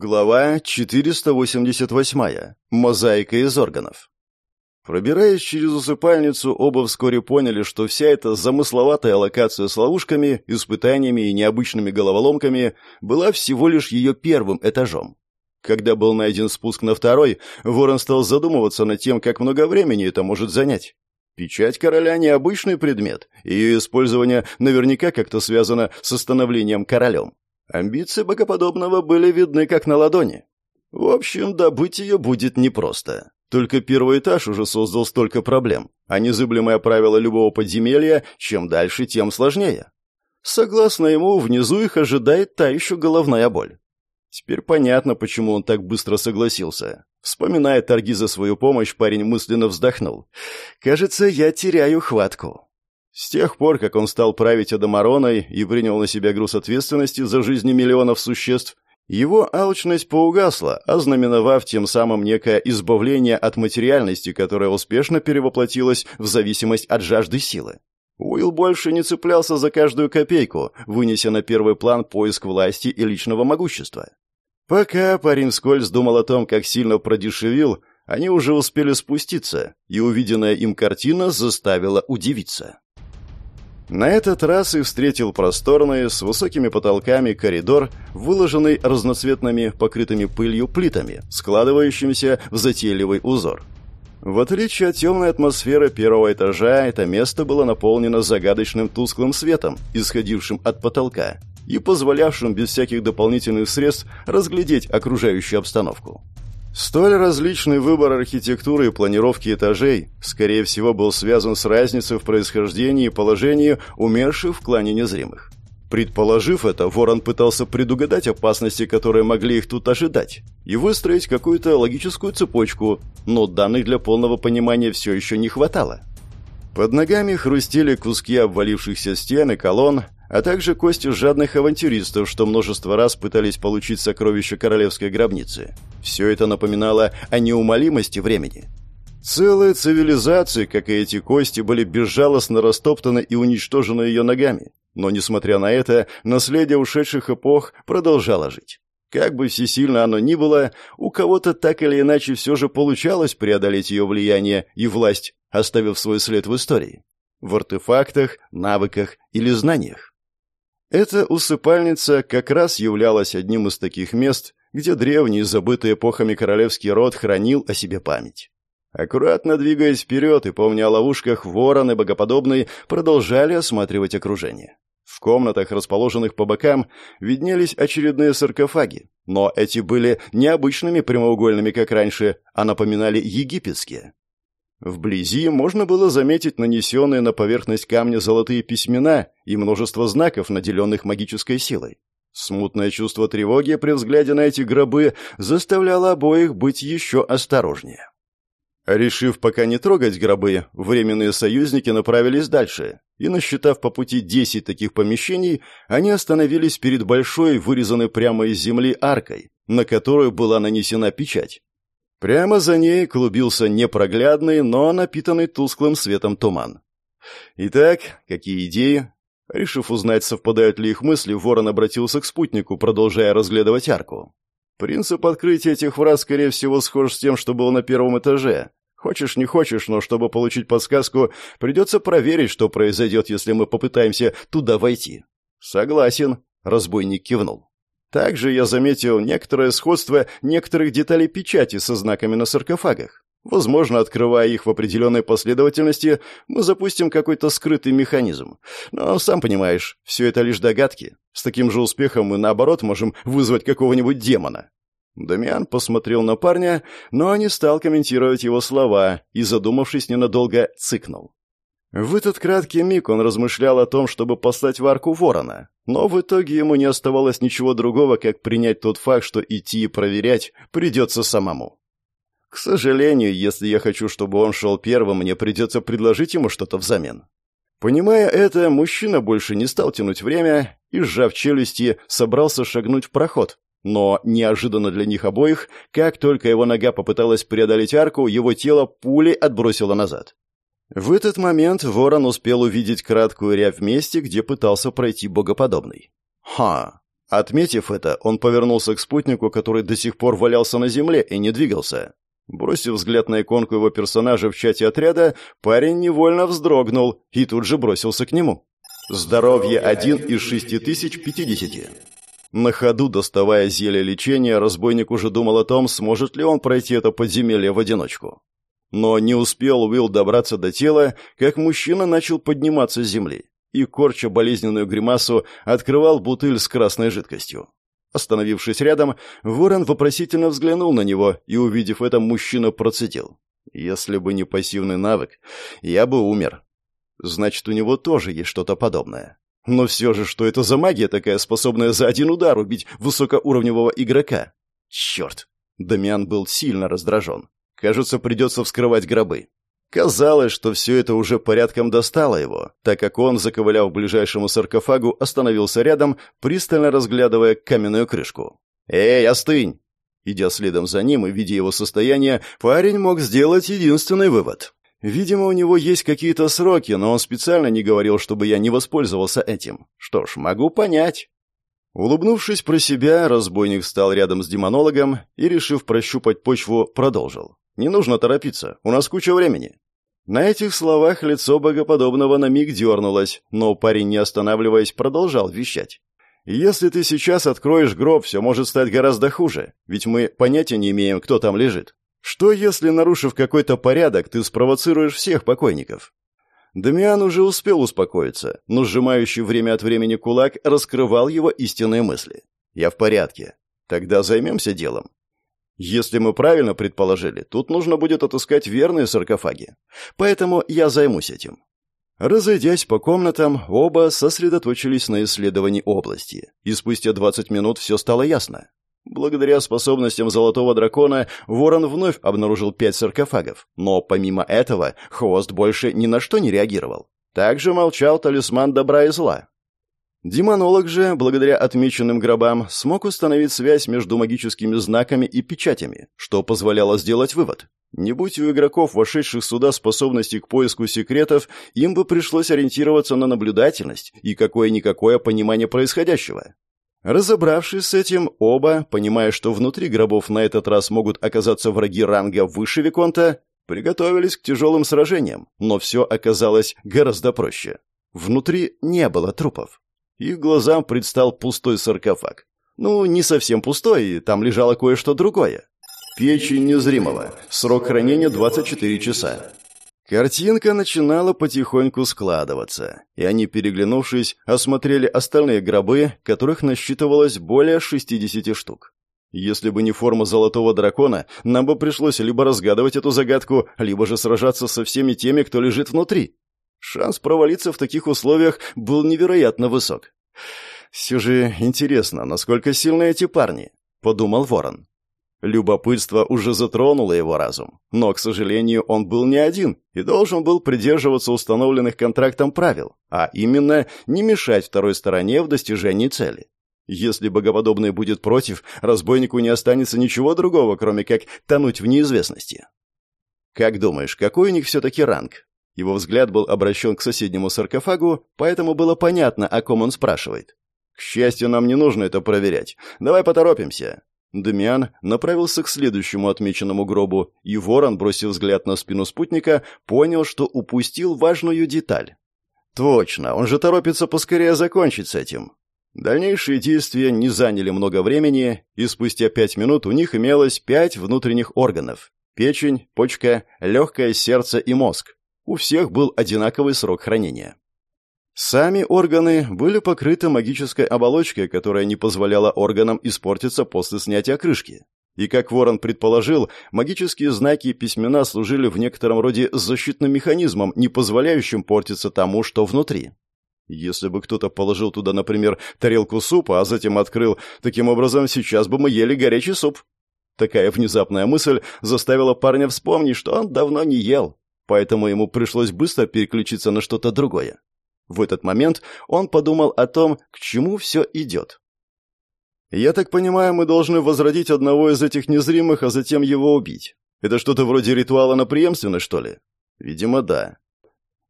Глава 488. Мозаика из органов. Пробираясь через усыпальницу, оба вскоре поняли, что вся эта замысловатая локация с ловушками, испытаниями и необычными головоломками была всего лишь ее первым этажом. Когда был найден спуск на второй, Ворон стал задумываться над тем, как много времени это может занять. Печать короля – необычный предмет, и ее использование наверняка как-то связано с становлением королем. Амбиции богоподобного были видны как на ладони. В общем, добыть ее будет непросто. Только первый этаж уже создал столько проблем, а незыблемое правило любого подземелья – чем дальше, тем сложнее. Согласно ему, внизу их ожидает та еще головная боль. Теперь понятно, почему он так быстро согласился. Вспоминая торги за свою помощь, парень мысленно вздохнул. «Кажется, я теряю хватку». С тех пор, как он стал править Адамароной и принял на себя груз ответственности за жизни миллионов существ, его алчность поугасла, ознаменовав тем самым некое избавление от материальности, которая успешно перевоплотилась в зависимость от жажды силы. Уилл больше не цеплялся за каждую копейку, вынеся на первый план поиск власти и личного могущества. Пока парень вскользь думал о том, как сильно продешевил, они уже успели спуститься, и увиденная им картина заставила удивиться. На этот раз их встретил просторный, с высокими потолками коридор, выложенный разноцветными, покрытыми пылью плитами, складывающимся в затейливый узор. В отличие от темной атмосферы первого этажа, это место было наполнено загадочным тусклым светом, исходившим от потолка, и позволявшим без всяких дополнительных средств разглядеть окружающую обстановку. Столь различный выбор архитектуры и планировки этажей, скорее всего, был связан с разницей в происхождении и положении умерших в клане незримых. Предположив это, Ворон пытался предугадать опасности, которые могли их тут ожидать, и выстроить какую-то логическую цепочку, но данных для полного понимания все еще не хватало. Под ногами хрустели куски обвалившихся стен и колонн, а также кости жадных авантюристов, что множество раз пытались получить сокровища королевской гробницы. Все это напоминало о неумолимости времени. Целые цивилизации, как и эти кости, были безжалостно растоптаны и уничтожены ее ногами. Но, несмотря на это, наследие ушедших эпох продолжало жить. Как бы всесильно оно ни было, у кого-то так или иначе все же получалось преодолеть ее влияние и власть, оставив свой след в истории. В артефактах, навыках или знаниях. Эта усыпальница как раз являлась одним из таких мест, где древний, забытый эпохами королевский род хранил о себе память. Аккуратно двигаясь вперед и помня о ловушках, ворон и богоподобный продолжали осматривать окружение. В комнатах, расположенных по бокам, виднелись очередные саркофаги, но эти были не обычными прямоугольными, как раньше, а напоминали египетские. Вблизи можно было заметить нанесенные на поверхность камня золотые письмена и множество знаков, наделенных магической силой. Смутное чувство тревоги при взгляде на эти гробы заставляло обоих быть еще осторожнее. Решив пока не трогать гробы, временные союзники направились дальше, и, насчитав по пути десять таких помещений, они остановились перед большой, вырезанной прямо из земли аркой, на которую была нанесена печать. Прямо за ней клубился непроглядный, но напитанный тусклым светом туман. Итак, какие идеи? Решив узнать, совпадают ли их мысли, Ворон обратился к спутнику, продолжая разглядывать арку. Принцип открытия этих врат, скорее всего, схож с тем, что был на первом этаже. Хочешь, не хочешь, но чтобы получить подсказку, придется проверить, что произойдет, если мы попытаемся туда войти. Согласен, разбойник кивнул. Также я заметил некоторое сходство некоторых деталей печати со знаками на саркофагах. Возможно, открывая их в определенной последовательности, мы запустим какой-то скрытый механизм. Но, сам понимаешь, все это лишь догадки. С таким же успехом мы, наоборот, можем вызвать какого-нибудь демона. Дамиан посмотрел на парня, но не стал комментировать его слова и, задумавшись ненадолго, цыкнул. В этот краткий миг он размышлял о том, чтобы послать в арку ворона, но в итоге ему не оставалось ничего другого, как принять тот факт, что идти и проверять придется самому. К сожалению, если я хочу, чтобы он шел первым, мне придется предложить ему что-то взамен. Понимая это, мужчина больше не стал тянуть время и, сжав челюсти, собрался шагнуть в проход. Но неожиданно для них обоих, как только его нога попыталась преодолеть арку, его тело пулей отбросило назад. В этот момент Ворон успел увидеть краткую рябь в месте, где пытался пройти богоподобный. Ха! Отметив это, он повернулся к спутнику, который до сих пор валялся на земле и не двигался. Бросив взгляд на иконку его персонажа в чате отряда, парень невольно вздрогнул и тут же бросился к нему. Здоровье один из шести тысяч пятидесяти. На ходу, доставая зелье лечения, разбойник уже думал о том, сможет ли он пройти это подземелье в одиночку. Но не успел Уилл добраться до тела, как мужчина начал подниматься с земли и, корча болезненную гримасу, открывал бутыль с красной жидкостью. Остановившись рядом, Ворон вопросительно взглянул на него и, увидев это, мужчина процедил. «Если бы не пассивный навык, я бы умер». Значит, у него тоже есть что-то подобное. Но все же, что это за магия такая, способная за один удар убить высокоуровневого игрока? Черт! Дамиан был сильно раздражен. Кажется, придется вскрывать гробы. Казалось, что все это уже порядком достало его, так как он, заковыляв к ближайшему саркофагу, остановился рядом, пристально разглядывая каменную крышку. «Эй, остынь!» Идя следом за ним и видя его состояние, парень мог сделать единственный вывод. Видимо, у него есть какие-то сроки, но он специально не говорил, чтобы я не воспользовался этим. Что ж, могу понять. Улыбнувшись про себя, разбойник встал рядом с демонологом и, решив прощупать почву, продолжил. Не нужно торопиться, у нас куча времени». На этих словах лицо богоподобного на миг дернулось, но парень, не останавливаясь, продолжал вещать. «Если ты сейчас откроешь гроб, все может стать гораздо хуже, ведь мы понятия не имеем, кто там лежит. Что, если, нарушив какой-то порядок, ты спровоцируешь всех покойников?» Дамиан уже успел успокоиться, но сжимающий время от времени кулак раскрывал его истинные мысли. «Я в порядке. Тогда займемся делом. Если мы правильно предположили, тут нужно будет отыскать верные саркофаги. Поэтому я займусь этим. Разойдясь по комнатам, оба сосредоточились на исследовании области, и спустя 20 минут все стало ясно. Благодаря способностям Золотого Дракона, Ворон вновь обнаружил пять саркофагов, но помимо этого Хвост больше ни на что не реагировал. Также молчал талисман добра и зла. Демонолог же, благодаря отмеченным гробам, смог установить связь между магическими знаками и печатями, что позволяло сделать вывод. Не будь у игроков, вошедших сюда, способности к поиску секретов, им бы пришлось ориентироваться на наблюдательность и какое-никакое понимание происходящего. Разобравшись с этим, оба, понимая, что внутри гробов на этот раз могут оказаться враги ранга выше Виконта, приготовились к тяжелым сражениям, но все оказалось гораздо проще. Внутри не было трупов. Их глазам предстал пустой саркофаг. Ну, не совсем пустой, там лежало кое-что другое. Печень незримого. Срок хранения 24 часа. Картинка начинала потихоньку складываться, и они, переглянувшись, осмотрели остальные гробы, которых насчитывалось более 60 штук. Если бы не форма золотого дракона, нам бы пришлось либо разгадывать эту загадку, либо же сражаться со всеми теми, кто лежит внутри. Шанс провалиться в таких условиях был невероятно высок. «Все же интересно, насколько сильны эти парни?» — подумал Ворон. Любопытство уже затронуло его разум, но, к сожалению, он был не один и должен был придерживаться установленных контрактом правил, а именно не мешать второй стороне в достижении цели. Если богоподобный будет против, разбойнику не останется ничего другого, кроме как тонуть в неизвестности. Как думаешь, какой у них все-таки ранг? Его взгляд был обращен к соседнему саркофагу, поэтому было понятно, о ком он спрашивает. «К счастью, нам не нужно это проверять. Давай поторопимся». Демиан направился к следующему отмеченному гробу, и Ворон, бросив взгляд на спину спутника, понял, что упустил важную деталь. «Точно, он же торопится поскорее закончить с этим». Дальнейшие действия не заняли много времени, и спустя пять минут у них имелось пять внутренних органов – печень, почка, легкое сердце и мозг. У всех был одинаковый срок хранения. Сами органы были покрыты магической оболочкой, которая не позволяла органам испортиться после снятия крышки. И, как Ворон предположил, магические знаки и письмена служили в некотором роде защитным механизмом, не позволяющим портиться тому, что внутри. Если бы кто-то положил туда, например, тарелку супа, а затем открыл, таким образом сейчас бы мы ели горячий суп. Такая внезапная мысль заставила парня вспомнить, что он давно не ел поэтому ему пришлось быстро переключиться на что-то другое. В этот момент он подумал о том, к чему все идет. «Я так понимаю, мы должны возродить одного из этих незримых, а затем его убить. Это что-то вроде ритуала на преемственность, что ли?» «Видимо, да».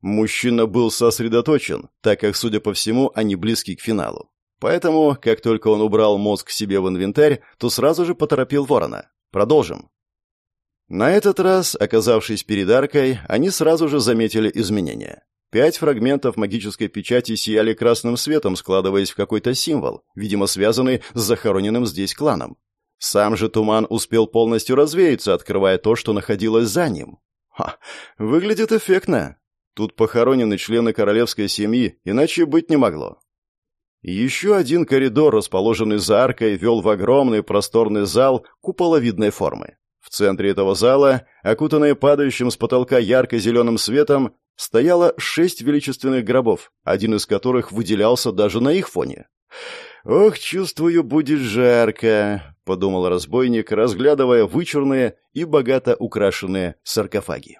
Мужчина был сосредоточен, так как, судя по всему, они близки к финалу. Поэтому, как только он убрал мозг себе в инвентарь, то сразу же поторопил ворона. Продолжим. На этот раз, оказавшись перед аркой, они сразу же заметили изменения. Пять фрагментов магической печати сияли красным светом, складываясь в какой-то символ, видимо, связанный с захороненным здесь кланом. Сам же туман успел полностью развеяться, открывая то, что находилось за ним. Ха, выглядит эффектно. Тут похоронены члены королевской семьи, иначе быть не могло. Еще один коридор, расположенный за аркой, вел в огромный просторный зал куполовидной формы. В центре этого зала, окутанные падающим с потолка ярко-зеленым светом, стояло шесть величественных гробов, один из которых выделялся даже на их фоне. «Ох, чувствую, будет жарко», — подумал разбойник, разглядывая вычурные и богато украшенные саркофаги.